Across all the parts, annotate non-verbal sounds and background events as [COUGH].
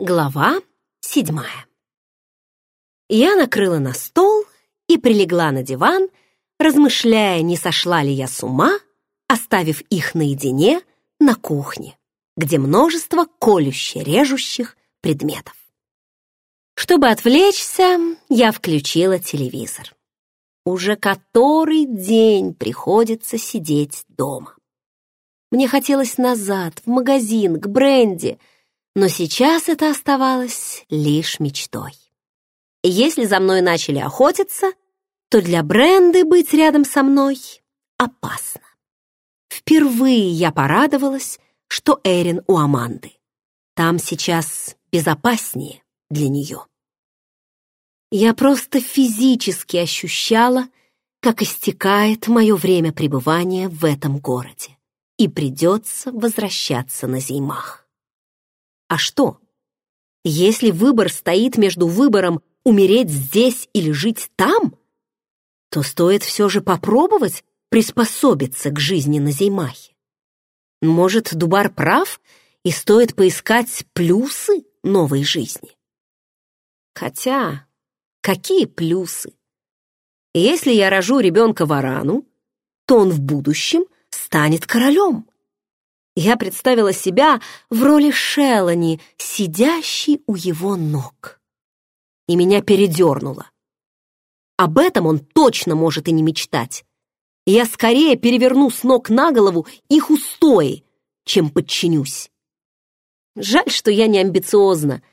Глава седьмая. Я накрыла на стол и прилегла на диван, размышляя, не сошла ли я с ума, оставив их наедине на кухне, где множество колюще-режущих предметов. Чтобы отвлечься, я включила телевизор. Уже который день приходится сидеть дома. Мне хотелось назад, в магазин, к Бренди — но сейчас это оставалось лишь мечтой. Если за мной начали охотиться, то для Бренды быть рядом со мной опасно. Впервые я порадовалась, что Эрин у Аманды. Там сейчас безопаснее для нее. Я просто физически ощущала, как истекает мое время пребывания в этом городе, и придется возвращаться на зимах. А что? Если выбор стоит между выбором умереть здесь или жить там, то стоит все же попробовать приспособиться к жизни на Зеймахе. Может, Дубар прав, и стоит поискать плюсы новой жизни? Хотя, какие плюсы? Если я рожу ребенка варану, то он в будущем станет королем. Я представила себя в роли Шелани, сидящей у его ног. И меня передернуло. Об этом он точно может и не мечтать. Я скорее переверну с ног на голову их устои, чем подчинюсь. Жаль, что я не амбициозна,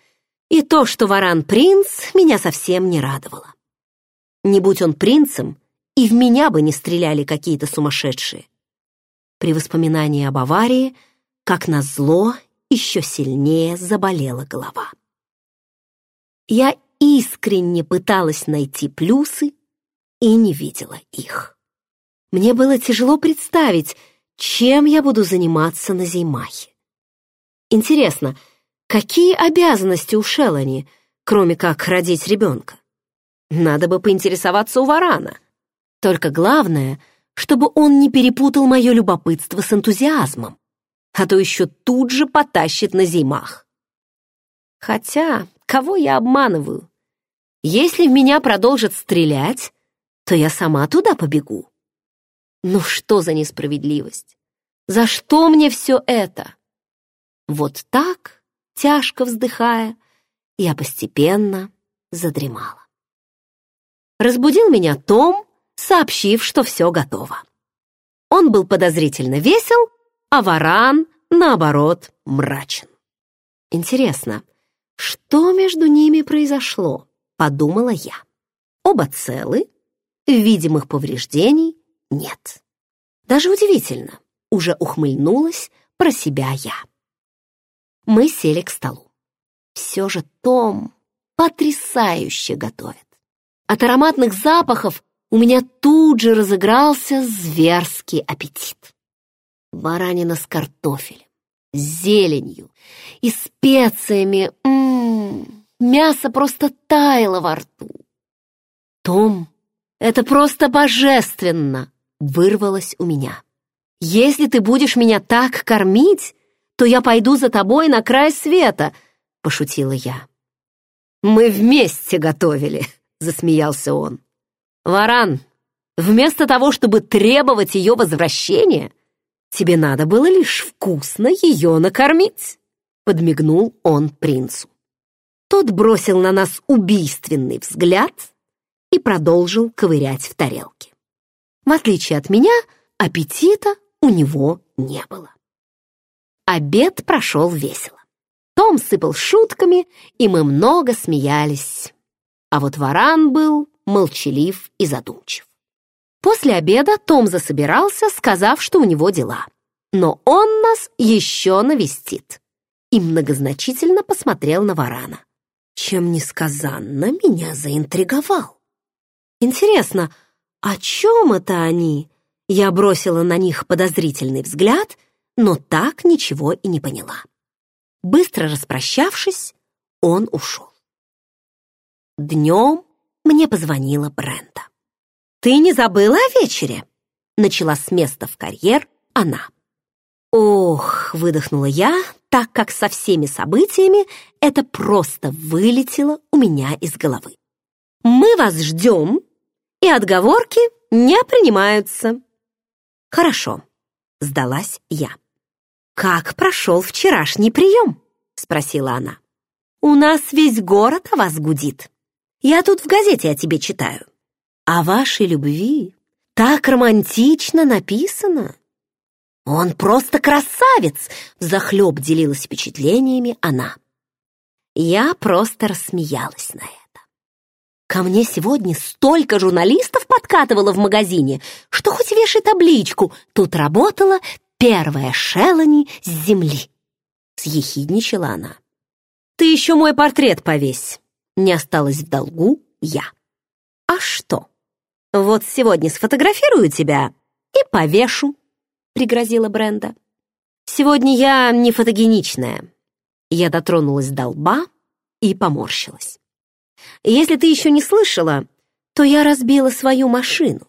и то, что Варан принц, меня совсем не радовало. Не будь он принцем, и в меня бы не стреляли какие-то сумасшедшие. При воспоминании об аварии, как назло, еще сильнее заболела голова. Я искренне пыталась найти плюсы и не видела их. Мне было тяжело представить, чем я буду заниматься на Зеймахе. Интересно, какие обязанности у Шелани, кроме как родить ребенка? Надо бы поинтересоваться у Варана. Только главное — чтобы он не перепутал мое любопытство с энтузиазмом, а то еще тут же потащит на зимах. Хотя, кого я обманываю? Если в меня продолжат стрелять, то я сама туда побегу. Ну что за несправедливость? За что мне все это? Вот так, тяжко вздыхая, я постепенно задремала. Разбудил меня Том, сообщив, что все готово. Он был подозрительно весел, а варан, наоборот, мрачен. Интересно, что между ними произошло, подумала я. Оба целы, видимых повреждений нет. Даже удивительно, уже ухмыльнулась про себя я. Мы сели к столу. Все же Том потрясающе готовит. От ароматных запахов у меня тут же разыгрался зверский аппетит. Баранина с картофелем, с зеленью и специями. М -м -м, мясо просто таяло во рту. «Том, это просто божественно!» — вырвалось у меня. «Если ты будешь меня так кормить, то я пойду за тобой на край света!» — пошутила я. «Мы вместе готовили!» [LAUGHS] — засмеялся он. «Варан, вместо того, чтобы требовать ее возвращения, тебе надо было лишь вкусно ее накормить», — подмигнул он принцу. Тот бросил на нас убийственный взгляд и продолжил ковырять в тарелке. В отличие от меня, аппетита у него не было. Обед прошел весело. Том сыпал шутками, и мы много смеялись. А вот варан был молчалив и задумчив. После обеда Том засобирался, сказав, что у него дела. Но он нас еще навестит. И многозначительно посмотрел на Варана. Чем несказанно меня заинтриговал. Интересно, о чем это они? Я бросила на них подозрительный взгляд, но так ничего и не поняла. Быстро распрощавшись, он ушел. Днем мне позвонила Бренда. «Ты не забыла о вечере?» Начала с места в карьер она. Ох, выдохнула я, так как со всеми событиями это просто вылетело у меня из головы. Мы вас ждем, и отговорки не принимаются. Хорошо, сдалась я. Как прошел вчерашний прием? Спросила она. У нас весь город о вас гудит. Я тут в газете о тебе читаю. О вашей любви так романтично написано. Он просто красавец, взахлеб делилась впечатлениями она. Я просто рассмеялась на это. Ко мне сегодня столько журналистов подкатывало в магазине, что хоть вешай табличку, тут работала первая Шелани с земли. Съехидничала она. Ты еще мой портрет повесь. Не осталось в долгу я. А что? Вот сегодня сфотографирую тебя и повешу, пригрозила Бренда. Сегодня я не фотогеничная. Я дотронулась до лба и поморщилась. Если ты еще не слышала, то я разбила свою машину.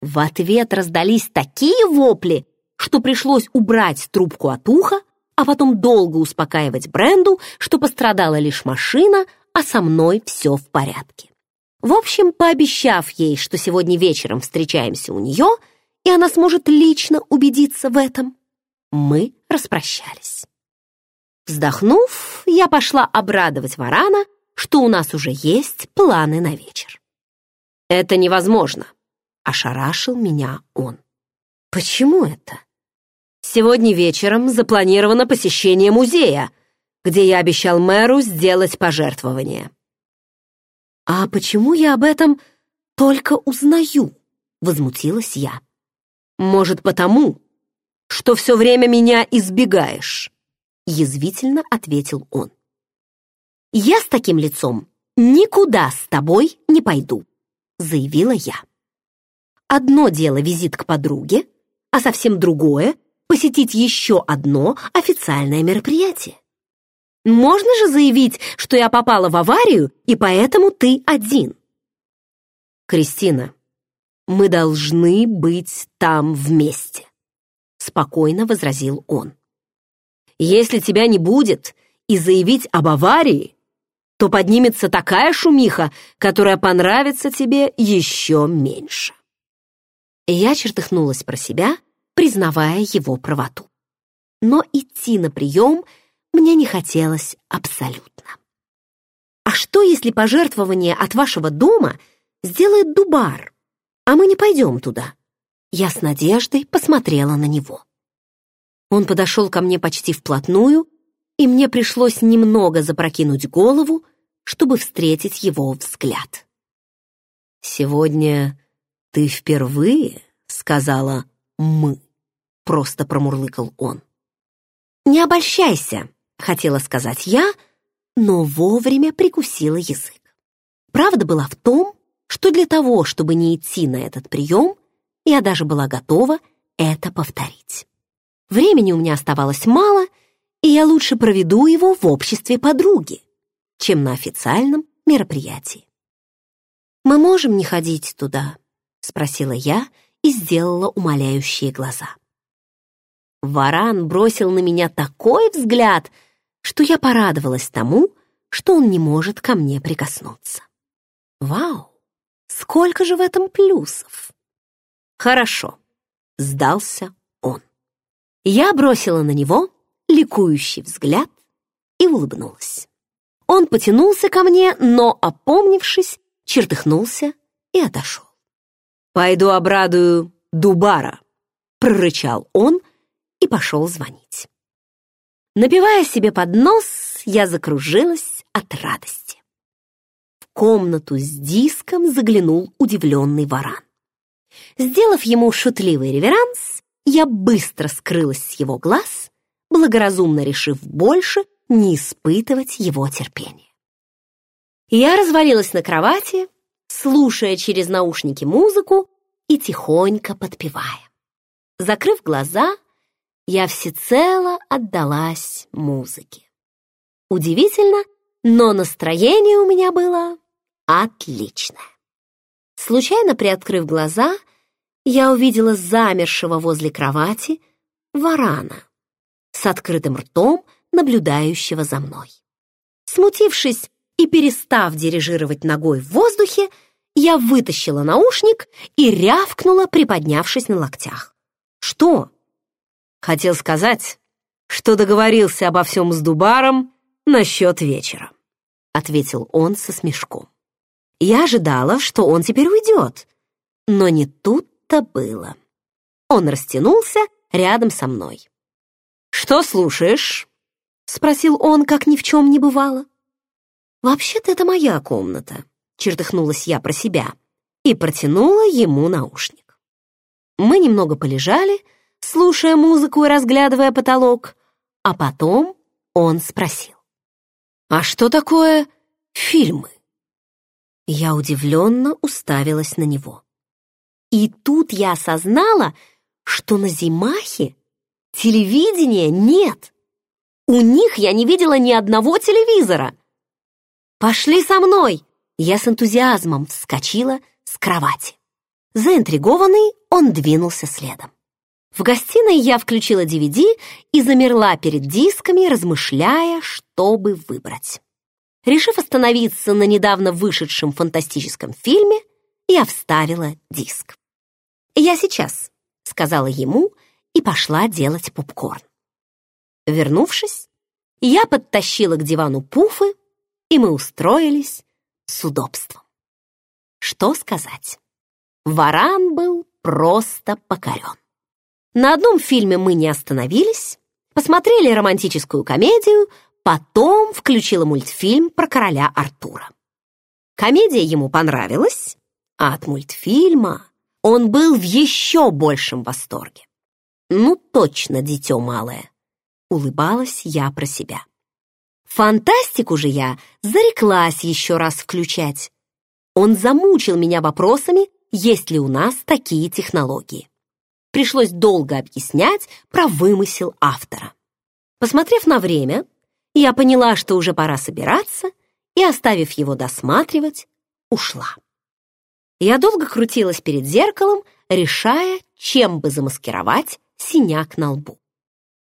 В ответ раздались такие вопли, что пришлось убрать трубку от уха, а потом долго успокаивать Бренду, что пострадала лишь машина, а со мной все в порядке. В общем, пообещав ей, что сегодня вечером встречаемся у нее, и она сможет лично убедиться в этом, мы распрощались. Вздохнув, я пошла обрадовать Варана, что у нас уже есть планы на вечер. «Это невозможно», — ошарашил меня он. «Почему это?» «Сегодня вечером запланировано посещение музея», где я обещал мэру сделать пожертвование. «А почему я об этом только узнаю?» — возмутилась я. «Может, потому, что все время меня избегаешь?» — язвительно ответил он. «Я с таким лицом никуда с тобой не пойду», — заявила я. «Одно дело визит к подруге, а совсем другое — посетить еще одно официальное мероприятие. Можно же заявить, что я попала в аварию, и поэтому ты один. Кристина, мы должны быть там вместе, спокойно возразил он. Если тебя не будет и заявить об аварии, то поднимется такая шумиха, которая понравится тебе еще меньше. Я чертыхнулась про себя, признавая его правоту. Но идти на прием — мне не хотелось абсолютно. А что, если пожертвование от вашего дома сделает Дубар, а мы не пойдем туда? Я с надеждой посмотрела на него. Он подошел ко мне почти вплотную, и мне пришлось немного запрокинуть голову, чтобы встретить его взгляд. «Сегодня ты впервые сказала «мы», — просто промурлыкал он. «Не обольщайся», хотела сказать я, но вовремя прикусила язык. Правда была в том, что для того, чтобы не идти на этот прием, я даже была готова это повторить. Времени у меня оставалось мало, и я лучше проведу его в обществе подруги, чем на официальном мероприятии. «Мы можем не ходить туда?» — спросила я и сделала умоляющие глаза. Варан бросил на меня такой взгляд, что я порадовалась тому, что он не может ко мне прикоснуться. Вау! Сколько же в этом плюсов! Хорошо, сдался он. Я бросила на него ликующий взгляд и улыбнулась. Он потянулся ко мне, но, опомнившись, чертыхнулся и отошел. «Пойду обрадую Дубара», — прорычал он и пошел звонить. Напивая себе под нос, я закружилась от радости. В комнату с диском заглянул удивленный варан. Сделав ему шутливый реверанс, я быстро скрылась с его глаз, благоразумно решив больше не испытывать его терпения. Я развалилась на кровати, слушая через наушники музыку и тихонько подпевая. Закрыв глаза, я всецело отдалась музыке. Удивительно, но настроение у меня было отличное. Случайно приоткрыв глаза, я увидела замершего возле кровати варана с открытым ртом, наблюдающего за мной. Смутившись и перестав дирижировать ногой в воздухе, я вытащила наушник и рявкнула, приподнявшись на локтях. «Что?» «Хотел сказать, что договорился обо всем с Дубаром насчет вечера», ответил он со смешком. Я ожидала, что он теперь уйдет, но не тут-то было. Он растянулся рядом со мной. «Что слушаешь?» — спросил он, как ни в чем не бывало. «Вообще-то это моя комната», — чертыхнулась я про себя и протянула ему наушник. Мы немного полежали, слушая музыку и разглядывая потолок, а потом он спросил. «А что такое фильмы?» Я удивленно уставилась на него. И тут я осознала, что на Зимахе телевидения нет. У них я не видела ни одного телевизора. «Пошли со мной!» Я с энтузиазмом вскочила с кровати. Заинтригованный, он двинулся следом. В гостиной я включила DVD и замерла перед дисками, размышляя, что бы выбрать. Решив остановиться на недавно вышедшем фантастическом фильме, я вставила диск. «Я сейчас», — сказала ему и пошла делать попкорн. Вернувшись, я подтащила к дивану пуфы, и мы устроились с удобством. Что сказать? Варан был просто покорен. На одном фильме мы не остановились, посмотрели романтическую комедию, потом включила мультфильм про короля Артура. Комедия ему понравилась, а от мультфильма он был в еще большем восторге. «Ну точно, дитё малое!» — улыбалась я про себя. Фантастику же я зареклась еще раз включать. Он замучил меня вопросами, есть ли у нас такие технологии пришлось долго объяснять про вымысел автора. Посмотрев на время, я поняла, что уже пора собираться, и, оставив его досматривать, ушла. Я долго крутилась перед зеркалом, решая, чем бы замаскировать синяк на лбу.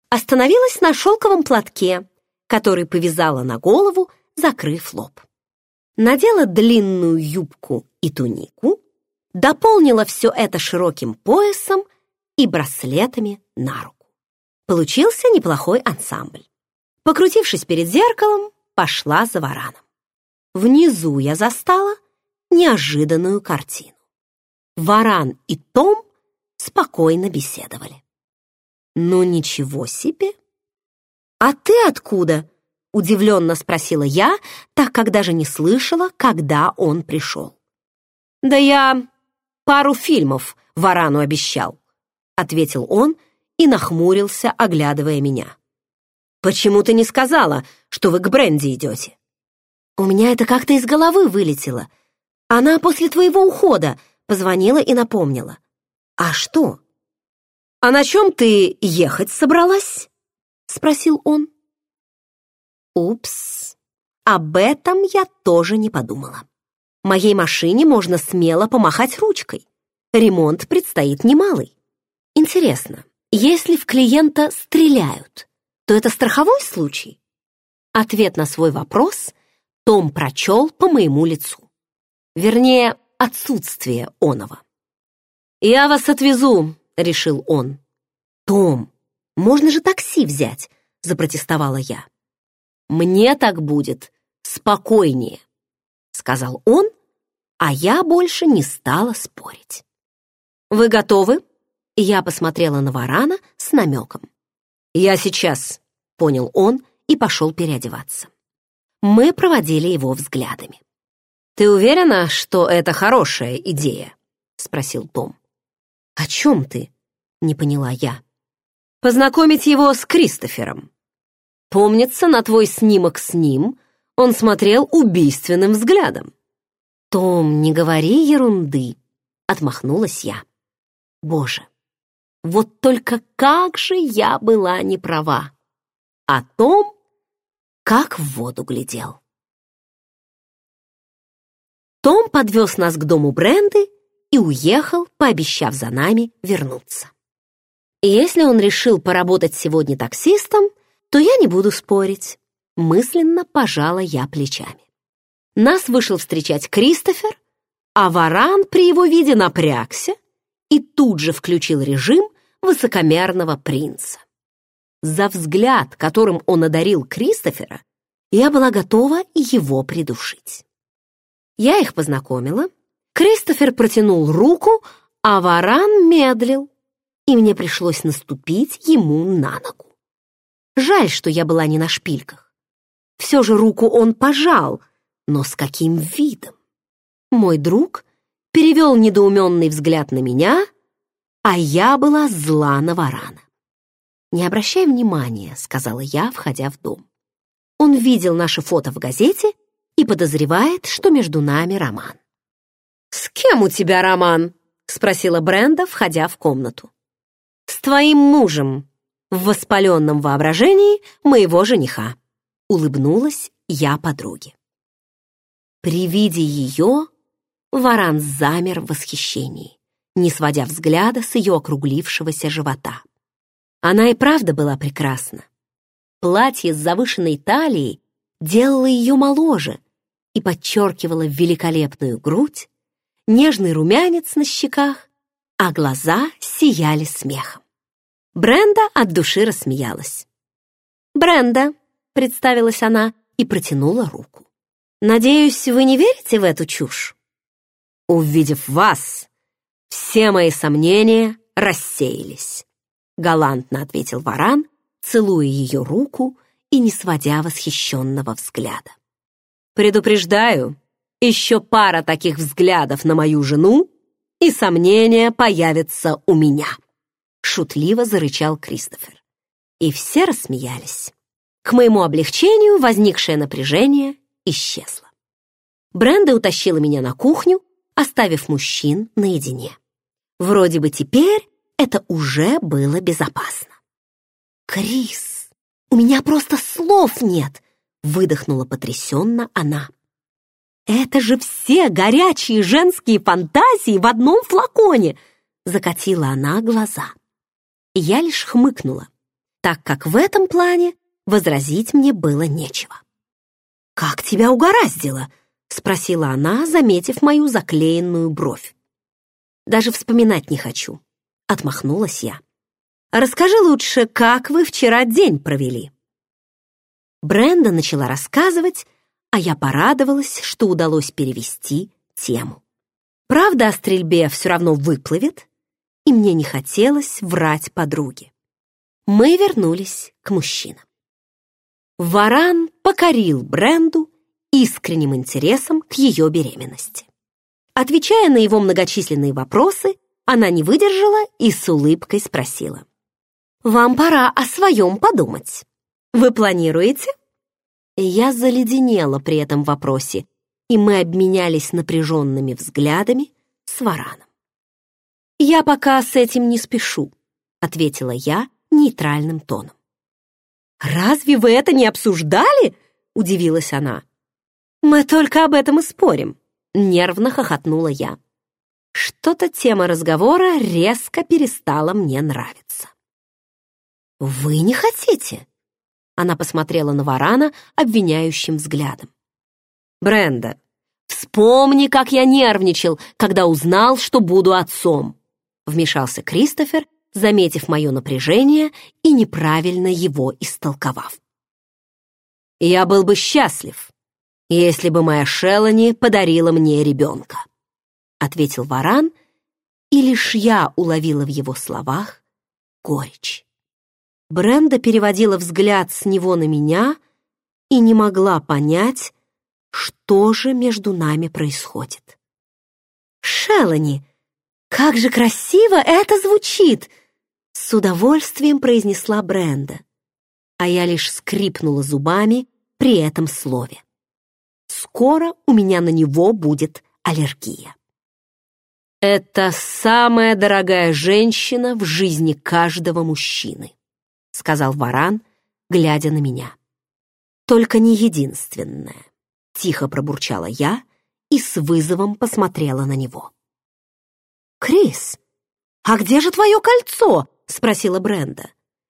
Остановилась на шелковом платке, который повязала на голову, закрыв лоб. Надела длинную юбку и тунику, дополнила все это широким поясом и браслетами на руку. Получился неплохой ансамбль. Покрутившись перед зеркалом, пошла за вараном. Внизу я застала неожиданную картину. Варан и Том спокойно беседовали. «Ну ничего себе!» «А ты откуда?» — удивленно спросила я, так как даже не слышала, когда он пришел. «Да я пару фильмов Варану обещал», — ответил он и нахмурился, оглядывая меня. «Почему ты не сказала, что вы к Бренди идете?» «У меня это как-то из головы вылетело. Она после твоего ухода позвонила и напомнила. А что?» «А на чем ты ехать собралась?» — спросил он. «Упс, об этом я тоже не подумала. Моей машине можно смело помахать ручкой. Ремонт предстоит немалый. Интересно, если в клиента стреляют, то это страховой случай? Ответ на свой вопрос Том прочел по моему лицу. Вернее, отсутствие оного. «Я вас отвезу», — решил он. «Том, можно же такси взять», — запротестовала я. «Мне так будет спокойнее», — сказал он, а я больше не стала спорить. «Вы готовы?» Я посмотрела на Варана с намеком. «Я сейчас», — понял он и пошел переодеваться. Мы проводили его взглядами. «Ты уверена, что это хорошая идея?» — спросил Том. «О чем ты?» — не поняла я. «Познакомить его с Кристофером. Помнится, на твой снимок с ним он смотрел убийственным взглядом». «Том, не говори ерунды», — отмахнулась я. «Боже, вот только как же я была не права. О том, как в воду глядел. Том подвез нас к дому Бренды и уехал, пообещав за нами вернуться. Если он решил поработать сегодня таксистом, то я не буду спорить. Мысленно пожала я плечами. Нас вышел встречать Кристофер, а Варан при его виде напрягся и тут же включил режим высокомерного принца. За взгляд, которым он одарил Кристофера, я была готова его придушить. Я их познакомила. Кристофер протянул руку, а Варан медлил, и мне пришлось наступить ему на ногу. Жаль, что я была не на шпильках. Все же руку он пожал, но с каким видом? Мой друг перевел недоуменный взгляд на меня, а я была зла на Варана. «Не обращай внимания», — сказала я, входя в дом. Он видел наше фото в газете и подозревает, что между нами роман. «С кем у тебя роман?» — спросила Бренда, входя в комнату. «С твоим мужем, в воспаленном воображении моего жениха», — улыбнулась я подруге. При виде ее Варан замер в восхищении, не сводя взгляда с ее округлившегося живота. Она и правда была прекрасна. Платье с завышенной талией делало ее моложе и подчеркивало великолепную грудь, нежный румянец на щеках, а глаза сияли смехом. Бренда от души рассмеялась. «Бренда», — представилась она и протянула руку. «Надеюсь, вы не верите в эту чушь?» Увидев вас, все мои сомнения рассеялись. — галантно ответил Варан, целуя ее руку и не сводя восхищенного взгляда. «Предупреждаю, еще пара таких взглядов на мою жену, и сомнения появятся у меня!» Шутливо зарычал Кристофер. И все рассмеялись. К моему облегчению возникшее напряжение исчезло. Бренда утащила меня на кухню, оставив мужчин наедине. Вроде бы теперь это уже было безопасно. «Крис, у меня просто слов нет!» — выдохнула потрясенно она. «Это же все горячие женские фантазии в одном флаконе!» — закатила она глаза. Я лишь хмыкнула, так как в этом плане возразить мне было нечего. «Как тебя угораздило?» — спросила она, заметив мою заклеенную бровь. «Даже вспоминать не хочу. — отмахнулась я. «Расскажи лучше, как вы вчера день провели?» Бренда начала рассказывать, а я порадовалась, что удалось перевести тему. Правда о стрельбе все равно выплывет, и мне не хотелось врать подруге. Мы вернулись к мужчинам. Варан покорил Бренду искренним интересом к ее беременности. Отвечая на его многочисленные вопросы, она не выдержала и с улыбкой спросила. «Вам пора о своем подумать. Вы планируете?» Я заледенела при этом вопросе, и мы обменялись напряженными взглядами с Вараном. «Я пока с этим не спешу», — ответила я нейтральным тоном. «Разве вы это не обсуждали?» — удивилась она. «Мы только об этом и спорим», — нервно хохотнула я. Что-то тема разговора резко перестала мне нравиться. «Вы не хотите?» Она посмотрела на Варана обвиняющим взглядом. «Бренда, вспомни, как я нервничал, когда узнал, что буду отцом!» Вмешался Кристофер, заметив мое напряжение и неправильно его истолковав. «Я был бы счастлив, если бы моя Шелани подарила мне ребенка» ответил Варан, и лишь я уловила в его словах горечь. Бренда переводила взгляд с него на меня и не могла понять, что же между нами происходит. «Шелани, как же красиво это звучит!» С удовольствием произнесла Бренда, а я лишь скрипнула зубами при этом слове. «Скоро у меня на него будет аллергия». «Это самая дорогая женщина в жизни каждого мужчины», сказал Варан, глядя на меня. «Только не единственная», тихо пробурчала я и с вызовом посмотрела на него. «Крис, а где же твое кольцо?» спросила Бренда.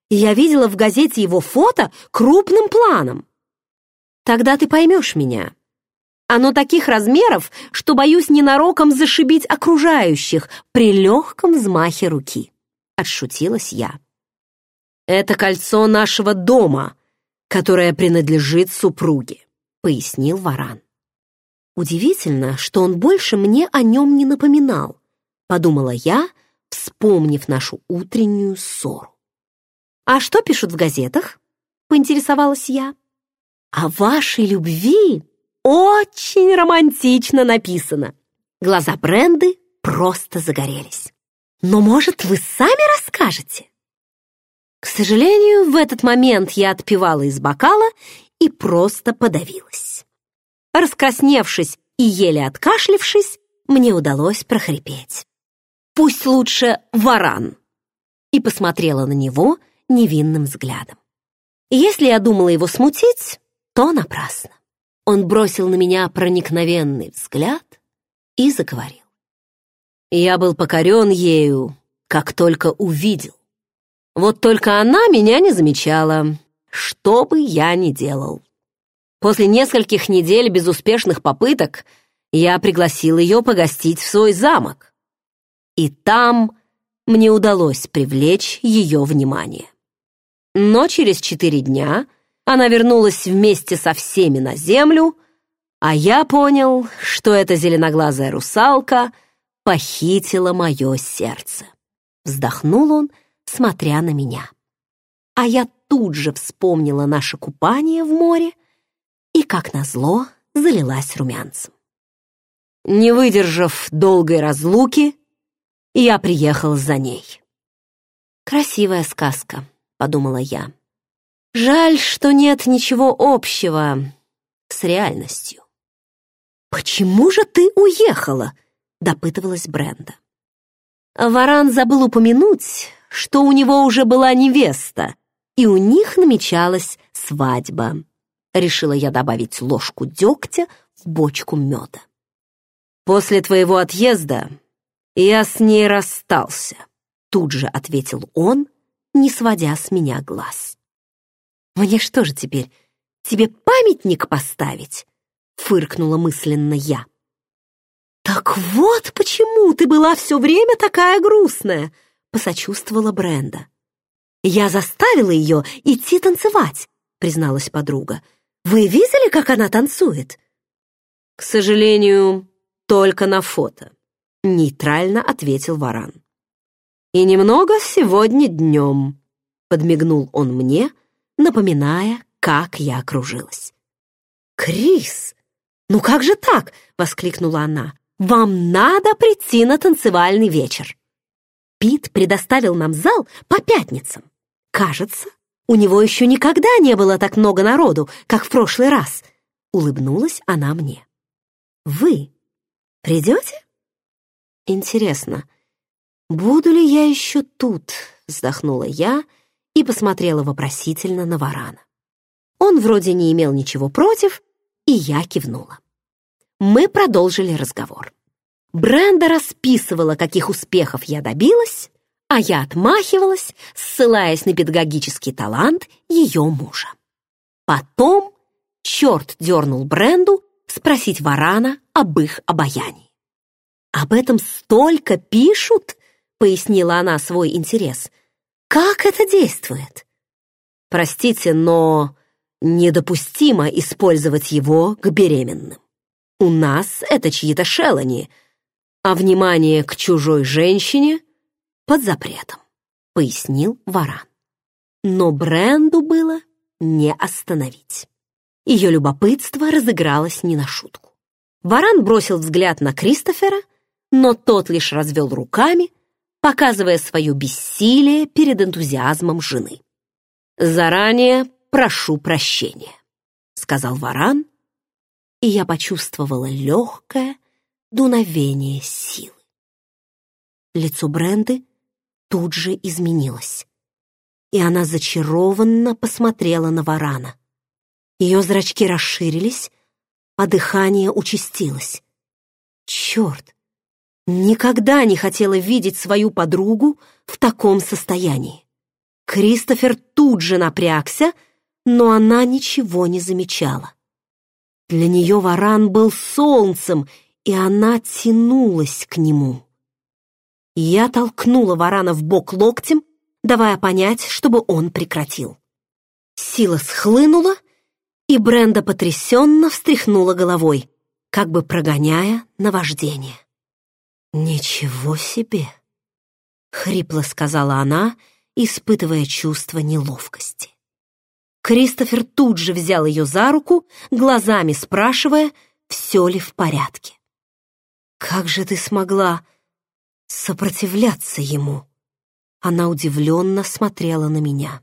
«Я видела в газете его фото крупным планом». «Тогда ты поймешь меня. Оно таких размеров, что боюсь ненароком зашибить окружающих при легком взмахе руки», — отшутилась я. «Это кольцо нашего дома, которое принадлежит супруге», — пояснил Варан. Удивительно, что он больше мне о нем не напоминал, подумала я, вспомнив нашу утреннюю ссору. «А что пишут в газетах?» — поинтересовалась я. «О вашей любви очень романтично написано». Глаза Бренды просто загорелись. «Но, может, вы сами расскажете?» К сожалению, в этот момент я отпивала из бокала и просто подавилась. Раскрасневшись и еле откашлившись, мне удалось прохрипеть. «Пусть лучше варан!» и посмотрела на него невинным взглядом. Если я думала его смутить, то напрасно. Он бросил на меня проникновенный взгляд и заговорил. Я был покорен ею, как только увидел. Вот только она меня не замечала, что бы я ни делал. После нескольких недель безуспешных попыток я пригласил ее погостить в свой замок. И там мне удалось привлечь ее внимание. Но через четыре дня она вернулась вместе со всеми на землю, а я понял, что эта зеленоглазая русалка похитила мое сердце. Вздохнул он, смотря на меня. А я тут же вспомнила наше купание в море и, как назло, залилась румянцем. Не выдержав долгой разлуки, я приехал за ней. «Красивая сказка», — подумала я. «Жаль, что нет ничего общего с реальностью». «Почему же ты уехала?» — допытывалась Бренда. Варан забыл упомянуть, что у него уже была невеста, и у них намечалась свадьба. Решила я добавить ложку дегтя в бочку меда. «После твоего отъезда я с ней расстался», тут же ответил он, не сводя с меня глаз. «Мне что же теперь, тебе памятник поставить?» фыркнула мысленно я. «Так вот почему ты была все время такая грустная!» посочувствовала Бренда. «Я заставила ее идти танцевать», призналась подруга. Вы видели, как она танцует?» «К сожалению, только на фото», — нейтрально ответил Варан. «И немного сегодня днем», — подмигнул он мне, напоминая, как я окружилась. «Крис, ну как же так?» — воскликнула она. «Вам надо прийти на танцевальный вечер». Пит предоставил нам зал по пятницам. Кажется, у него еще никогда не было так много народу, как в прошлый раз. Улыбнулась она мне. Вы придете? Интересно, буду ли я еще тут? Вздохнула я и посмотрела вопросительно на Варана. Он вроде не имел ничего против, и я кивнула. Мы продолжили разговор. Бренда расписывала, каких успехов я добилась, а я отмахивалась, ссылаясь на педагогический талант ее мужа. Потом черт дернул Бренду спросить Варана об их обаянии. «Об этом столько пишут», — пояснила она свой интерес. «Как это действует?» «Простите, но недопустимо использовать его к беременным. У нас это чьи-то шелани, а внимание к чужой женщине — под запретом», — пояснил Варан. Но Бренду было не остановить. Ее любопытство разыгралось не на шутку. Варан бросил взгляд на Кристофера, но тот лишь развел руками, показывая свое бессилие перед энтузиазмом жены. «Заранее прошу прощения», — сказал Варан, и я почувствовала легкое дуновение силы. Лицо Бренды тут же изменилась. И она зачарованно посмотрела на варана. Ее зрачки расширились, а дыхание участилось. Черт! Никогда не хотела видеть свою подругу в таком состоянии. Кристофер тут же напрягся, но она ничего не замечала. Для нее варан был солнцем, и она тянулась к нему. Я толкнула варана в бок локтем, давая понять, чтобы он прекратил. Сила схлынула, и Бренда потрясенно встряхнула головой, как бы прогоняя наваждение. «Ничего себе!» — хрипло сказала она, испытывая чувство неловкости. Кристофер тут же взял ее за руку, глазами спрашивая, все ли в порядке. «Как же ты смогла сопротивляться ему?» Она удивленно смотрела на меня.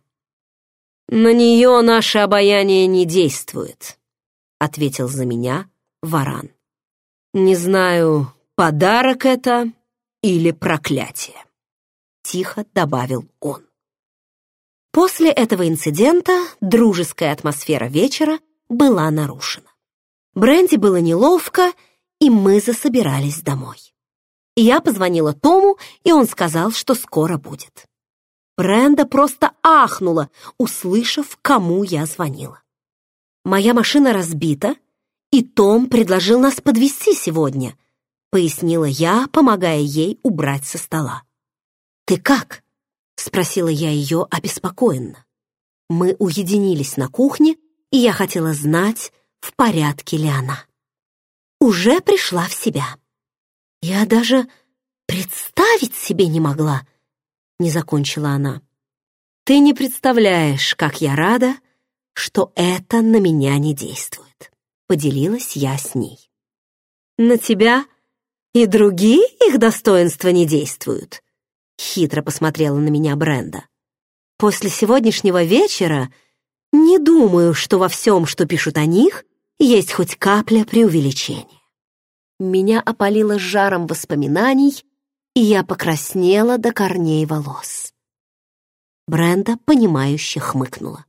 «На нее наше обаяние не действует», — ответил за меня Варан. «Не знаю, подарок это или проклятие», — тихо добавил он. После этого инцидента дружеская атмосфера вечера была нарушена. Бренди было неловко, и мы засобирались домой. Я позвонила Тому, и он сказал, что скоро будет. Бренда просто ахнула, услышав, кому я звонила. «Моя машина разбита, и Том предложил нас подвезти сегодня», пояснила я, помогая ей убрать со стола. «Ты как?» — спросила я ее обеспокоенно. Мы уединились на кухне, и я хотела знать, в порядке ли она. Уже пришла в себя. Я даже представить себе не могла, не закончила она. Ты не представляешь, как я рада, что это на меня не действует, поделилась я с ней. На тебя и другие их достоинства не действуют, хитро посмотрела на меня Бренда. После сегодняшнего вечера не думаю, что во всем, что пишут о них, есть хоть капля преувеличения. Меня опалило жаром воспоминаний, и я покраснела до корней волос. Бренда, понимающе хмыкнула.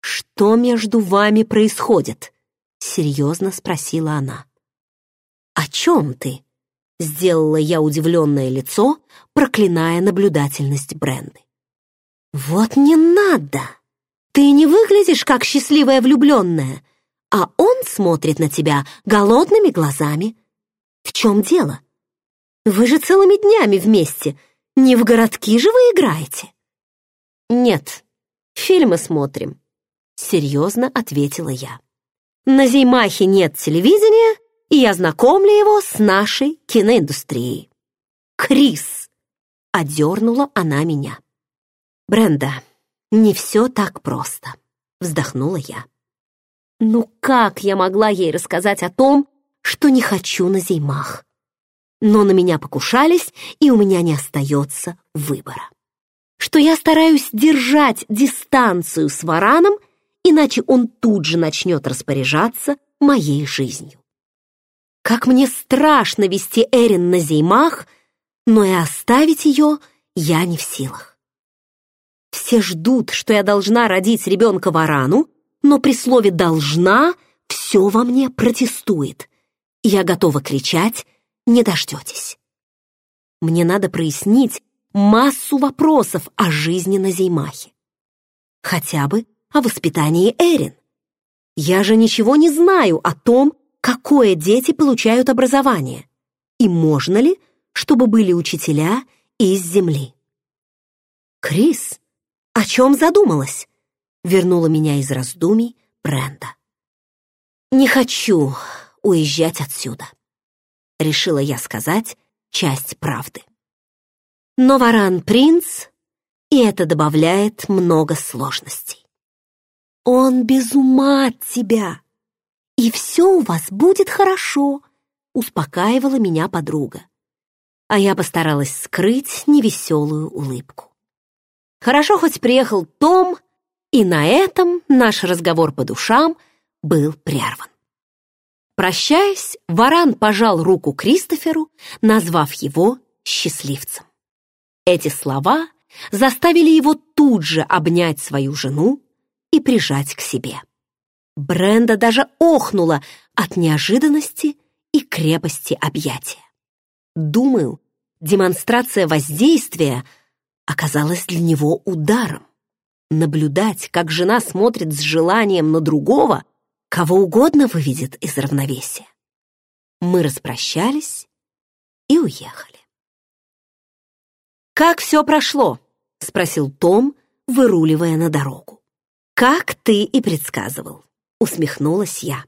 «Что между вами происходит?» — серьезно спросила она. «О чем ты?» — сделала я удивленное лицо, проклиная наблюдательность Бренды. «Вот не надо! Ты не выглядишь как счастливая влюбленная, а он смотрит на тебя голодными глазами. В чем дело? Вы же целыми днями вместе. Не в городки же вы играете?» «Нет, фильмы смотрим», — серьезно ответила я. «На Зеймахе нет телевидения, и я знакомлю его с нашей киноиндустрией». «Крис!» — одернула она меня. «Бренда, не все так просто», — вздохнула я. Ну как я могла ей рассказать о том, что не хочу на зеймах? Но на меня покушались, и у меня не остается выбора. Что я стараюсь держать дистанцию с вараном, иначе он тут же начнет распоряжаться моей жизнью. Как мне страшно вести Эрин на зеймах, но и оставить ее я не в силах. Все ждут, что я должна родить ребенка варану, но при слове «должна» все во мне протестует. Я готова кричать «не дождетесь». Мне надо прояснить массу вопросов о жизни на Зеймахе. Хотя бы о воспитании Эрин. Я же ничего не знаю о том, какое дети получают образование, и можно ли, чтобы были учителя из земли. Крис, о чем задумалась? вернула меня из раздумий Бренда. «Не хочу уезжать отсюда», — решила я сказать часть правды. Но Варан принц, и это добавляет много сложностей. «Он без ума от тебя, и все у вас будет хорошо», — успокаивала меня подруга. А я постаралась скрыть невеселую улыбку. Хорошо хоть приехал Том и на этом наш разговор по душам был прерван. Прощаясь, Варан пожал руку Кристоферу, назвав его счастливцем. Эти слова заставили его тут же обнять свою жену и прижать к себе. Бренда даже охнула от неожиданности и крепости объятия. Думаю, демонстрация воздействия оказалась для него ударом. Наблюдать, как жена смотрит с желанием на другого, кого угодно выведет из равновесия. Мы распрощались и уехали. «Как все прошло?» — спросил Том, выруливая на дорогу. «Как ты и предсказывал», — усмехнулась я.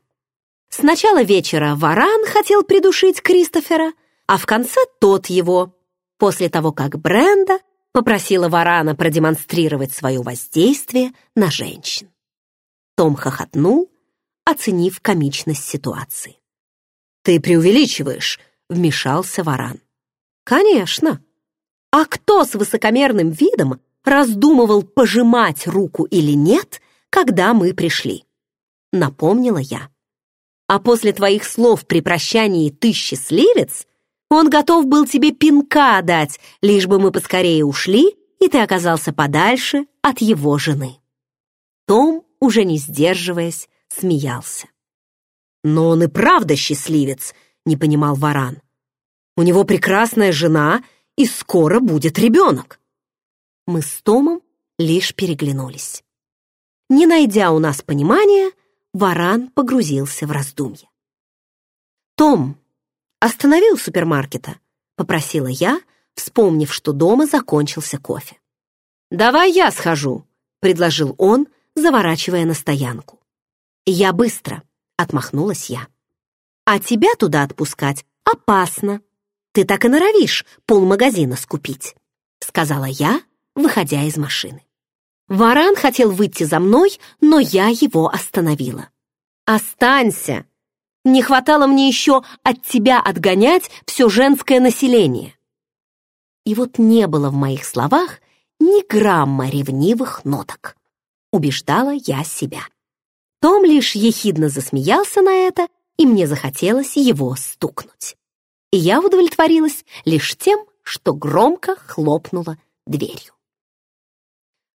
С начала вечера Варан хотел придушить Кристофера, а в конце тот его, после того, как Бренда попросила Варана продемонстрировать свое воздействие на женщин. Том хохотнул, оценив комичность ситуации. «Ты преувеличиваешь», — вмешался Варан. «Конечно. А кто с высокомерным видом раздумывал, пожимать руку или нет, когда мы пришли?» Напомнила я. «А после твоих слов при прощании «ты счастливец» Он готов был тебе пинка дать, лишь бы мы поскорее ушли, и ты оказался подальше от его жены. Том, уже не сдерживаясь, смеялся. «Но он и правда счастливец», — не понимал Варан. «У него прекрасная жена, и скоро будет ребенок». Мы с Томом лишь переглянулись. Не найдя у нас понимания, Варан погрузился в раздумье. «Том, «Останови у супермаркета», — попросила я, вспомнив, что дома закончился кофе. «Давай я схожу», — предложил он, заворачивая на стоянку. «Я быстро», — отмахнулась я. «А тебя туда отпускать опасно. Ты так и норовишь полмагазина скупить», — сказала я, выходя из машины. Варан хотел выйти за мной, но я его остановила. «Останься!» Не хватало мне еще от тебя отгонять все женское население. И вот не было в моих словах ни грамма ревнивых ноток. Убеждала я себя. Том лишь ехидно засмеялся на это, и мне захотелось его стукнуть. И я удовлетворилась лишь тем, что громко хлопнула дверью.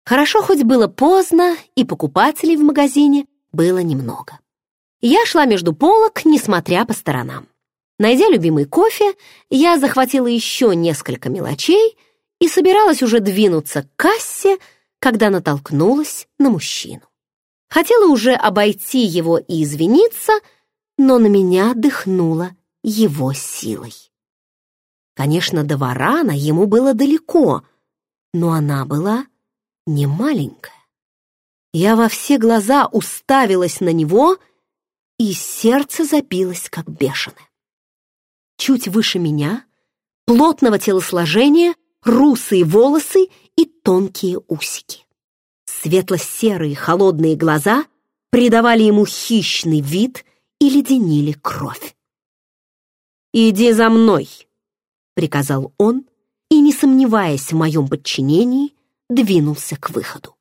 Хорошо хоть было поздно, и покупателей в магазине было немного. Я шла между полок, несмотря по сторонам. Найдя любимый кофе, я захватила еще несколько мелочей и собиралась уже двинуться к кассе, когда натолкнулась на мужчину. Хотела уже обойти его и извиниться, но на меня дыхнула его силой. Конечно, до варана ему было далеко, но она была не маленькая. Я во все глаза уставилась на него — и сердце забилось, как бешеное. Чуть выше меня, плотного телосложения, русые волосы и тонкие усики. Светло-серые холодные глаза придавали ему хищный вид и леденили кровь. «Иди за мной!» — приказал он, и, не сомневаясь в моем подчинении, двинулся к выходу.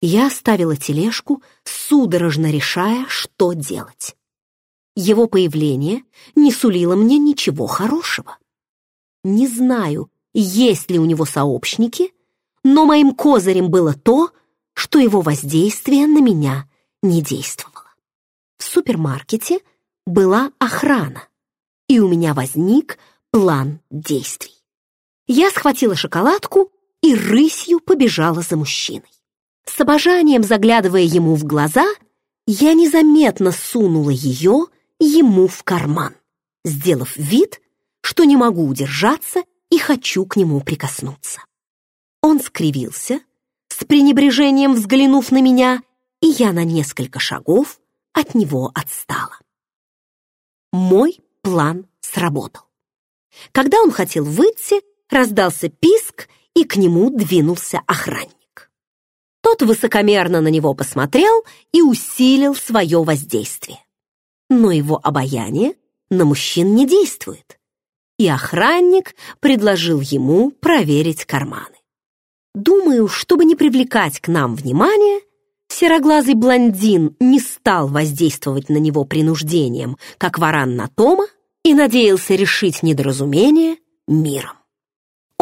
Я оставила тележку, судорожно решая, что делать. Его появление не сулило мне ничего хорошего. Не знаю, есть ли у него сообщники, но моим козырем было то, что его воздействие на меня не действовало. В супермаркете была охрана, и у меня возник план действий. Я схватила шоколадку и рысью побежала за мужчиной. С обожанием заглядывая ему в глаза, я незаметно сунула ее ему в карман, сделав вид, что не могу удержаться и хочу к нему прикоснуться. Он скривился, с пренебрежением взглянув на меня, и я на несколько шагов от него отстала. Мой план сработал. Когда он хотел выйти, раздался писк, и к нему двинулся охранник. Тот высокомерно на него посмотрел и усилил свое воздействие. Но его обаяние на мужчин не действует. И охранник предложил ему проверить карманы. Думаю, чтобы не привлекать к нам внимания, сероглазый блондин не стал воздействовать на него принуждением, как варан на Тома, и надеялся решить недоразумение миром.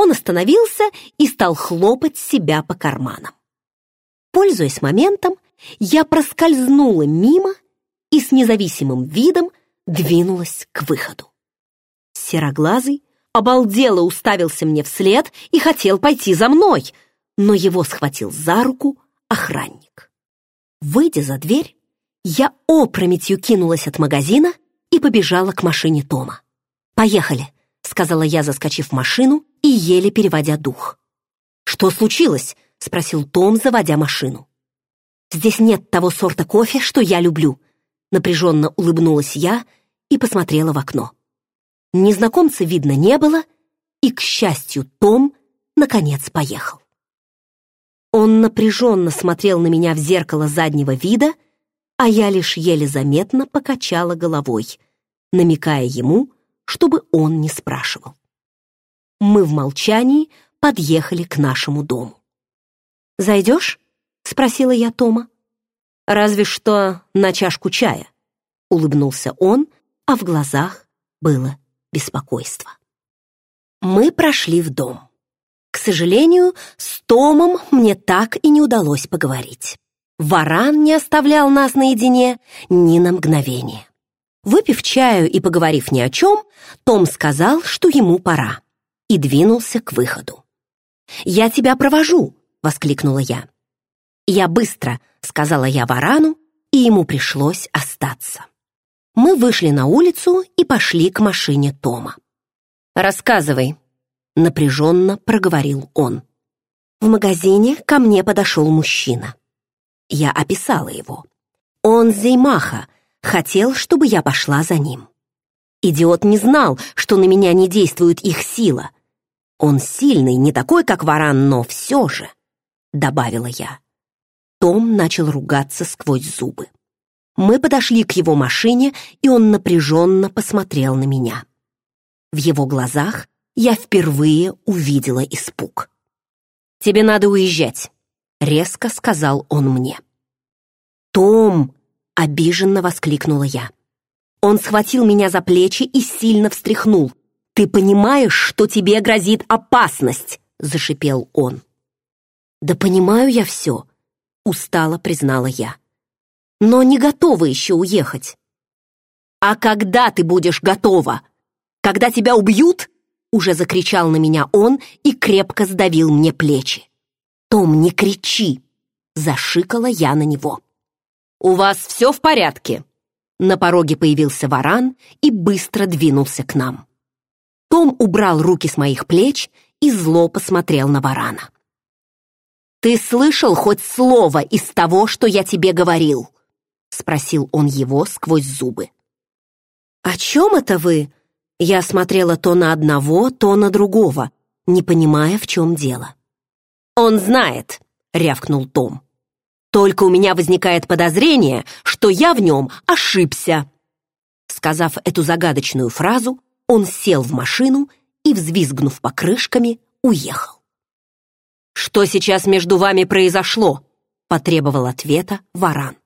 Он остановился и стал хлопать себя по карманам. Пользуясь моментом, я проскользнула мимо и с независимым видом двинулась к выходу. Сероглазый обалдело уставился мне вслед и хотел пойти за мной, но его схватил за руку охранник. Выйдя за дверь, я опрометью кинулась от магазина и побежала к машине Тома. «Поехали», — сказала я, заскочив в машину и еле переводя дух. «Что случилось?» — спросил Том, заводя машину. «Здесь нет того сорта кофе, что я люблю», — напряженно улыбнулась я и посмотрела в окно. Незнакомца видно не было, и, к счастью, Том, наконец, поехал. Он напряженно смотрел на меня в зеркало заднего вида, а я лишь еле заметно покачала головой, намекая ему, чтобы он не спрашивал. Мы в молчании подъехали к нашему дому. «Зайдешь?» — спросила я Тома. «Разве что на чашку чая», — улыбнулся он, а в глазах было беспокойство. Мы прошли в дом. К сожалению, с Томом мне так и не удалось поговорить. Варан не оставлял нас наедине ни на мгновение. Выпив чаю и поговорив ни о чем, Том сказал, что ему пора, и двинулся к выходу. «Я тебя провожу!» — воскликнула я. «Я быстро», — сказала я Варану, и ему пришлось остаться. Мы вышли на улицу и пошли к машине Тома. «Рассказывай», — напряженно проговорил он. В магазине ко мне подошел мужчина. Я описала его. Он Зеймаха, хотел, чтобы я пошла за ним. Идиот не знал, что на меня не действует их сила. Он сильный, не такой, как варан, но все же, — добавила я. Том начал ругаться сквозь зубы. Мы подошли к его машине, и он напряженно посмотрел на меня. В его глазах я впервые увидела испуг. «Тебе надо уезжать», — резко сказал он мне. «Том!» — обиженно воскликнула я. Он схватил меня за плечи и сильно встряхнул. «Ты понимаешь, что тебе грозит опасность?» — зашипел он. «Да понимаю я все», — устало признала я. «Но не готова еще уехать». «А когда ты будешь готова? Когда тебя убьют?» Уже закричал на меня он и крепко сдавил мне плечи. «Том, не кричи!» — зашикала я на него. «У вас все в порядке?» На пороге появился варан и быстро двинулся к нам. Том убрал руки с моих плеч и зло посмотрел на варана. «Ты слышал хоть слово из того, что я тебе говорил?» — спросил он его сквозь зубы. «О чем это вы?» Я смотрела то на одного, то на другого, не понимая, в чем дело. «Он знает», — рявкнул Том. Только у меня возникает подозрение, что я в нем ошибся. Сказав эту загадочную фразу, он сел в машину и, взвизгнув покрышками, уехал. «Что сейчас между вами произошло?» — потребовал ответа Варан.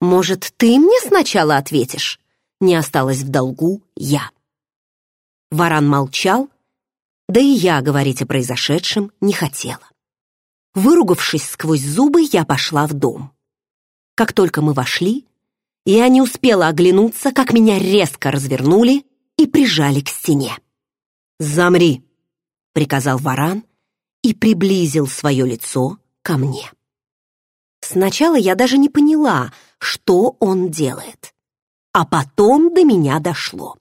«Может, ты мне сначала ответишь?» Не осталось в долгу я. Варан молчал, да и я говорить о произошедшем не хотела. Выругавшись сквозь зубы, я пошла в дом. Как только мы вошли, я не успела оглянуться, как меня резко развернули и прижали к стене. «Замри!» — приказал варан и приблизил свое лицо ко мне. Сначала я даже не поняла, что он делает. А потом до меня дошло.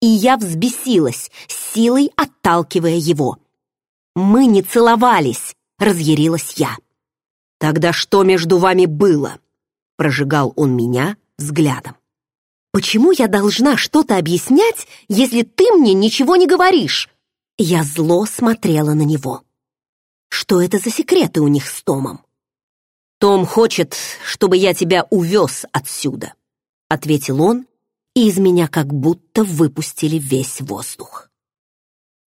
И я взбесилась, силой отталкивая его. Мы не целовались, разъярилась я. «Тогда что между вами было?» Прожигал он меня взглядом. «Почему я должна что-то объяснять, если ты мне ничего не говоришь?» Я зло смотрела на него. Что это за секреты у них с Томом? «Том хочет, чтобы я тебя увез отсюда», — ответил он, и из меня как будто выпустили весь воздух.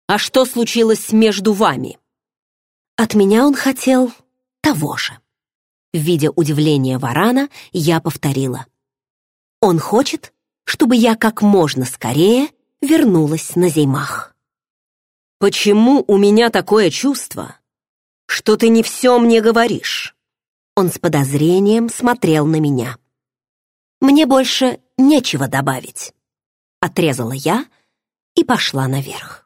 «А что случилось между вами?» От меня он хотел того же. Видя удивление Варана, я повторила. Он хочет, чтобы я как можно скорее вернулась на Зеймах. «Почему у меня такое чувство, что ты не все мне говоришь?» Он с подозрением смотрел на меня. «Мне больше нечего добавить», — отрезала я и пошла наверх.